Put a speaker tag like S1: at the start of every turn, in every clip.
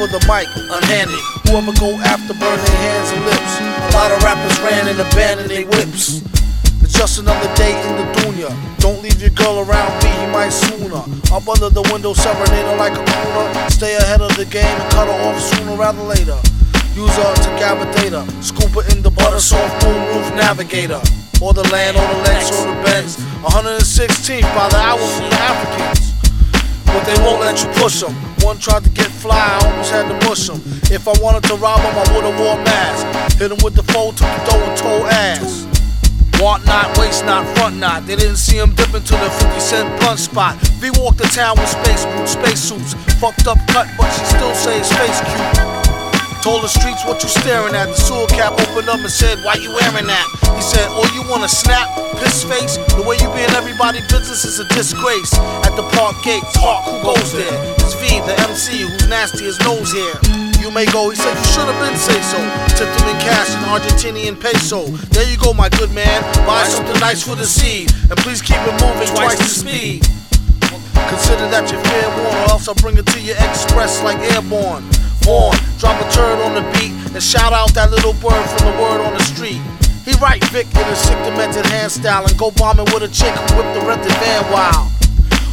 S1: for the mic, unhanded. Whoever go after burn their hands and lips. A lot of rappers ran and abandoned their whips. It's just another day in the dunya. Don't leave your girl around me, he might sooner. Up under the window, serenade her like a crooner. Stay ahead of the game and cut her off sooner rather later. Use her to gravitate her. Scoop her in the butter soft moon roof navigator. Or the land, or the Lex, or the Benz. 116 by the hour from the Africans. But they won't let you push them. One tried to get fly, I almost had to mush him. If I wanted to rob him, I would've wore a mask. Hit him with the fold, took the dough and told ass. Want not, waist not, front not. They didn't see him dip into the 50 cent blunt spot. V walked the town with space boots, space suits. Fucked up cut, but she still say space cute. Told the streets what you staring at. The sewer cap opened up and said, Why you wearing that? He said, Oh, you wanna snap? Piss face? The way you be in everybody business is a disgrace. At the park gate, Hawk, who goes there? It's V, the MC, who's nasty as nose hair. You may go, he said, You should have been say so. Tipped him in cash in Argentinian peso. There you go, my good man. Buy something nice for the seed. And please keep it moving twice the speed. Consider that your fair warn, or else I'll bring it to you express like airborne. Born, drop shout out that little bird from the word on the street. He right Vic in a sick demented hand style and go bombing with a chick who whip the rented van wild.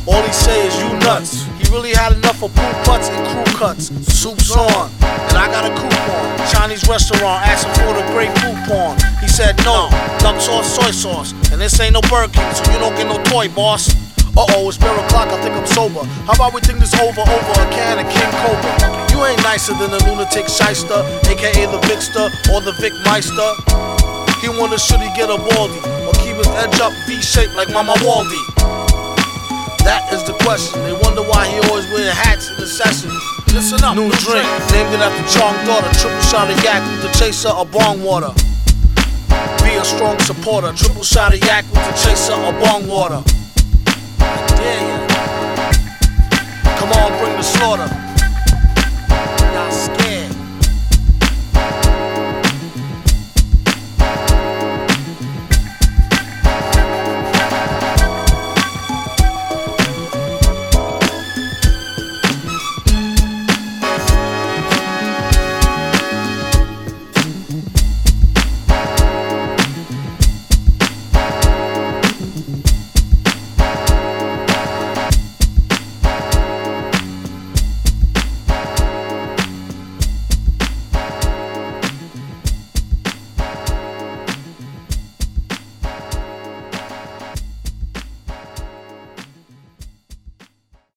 S1: All he say is you nuts. He really had enough of pool putts and crew cuts. Soup's on, and I got a coupon. Chinese restaurant asking for the great food porn. He said no, duck sauce, soy sauce, and this ain't no Burger King, so you don't get no toy, boss. Uh oh, it's bare o'clock, I think I'm sober. How about we think this over over a can of King Cobra? You ain't nicer than the lunatic shyster, aka the Vicster or the Vic Meister. He wonder should he get a baldy or keep his edge up V shaped like Mama Waldy. That is the question. They wonder why he always wear hats in the sessions. Listen up, new drink, named it after Chong daughter. Triple shot of yak with the chaser of bong water. Be a strong supporter. Triple shot of yak with the chaser of bong water. Slaughter.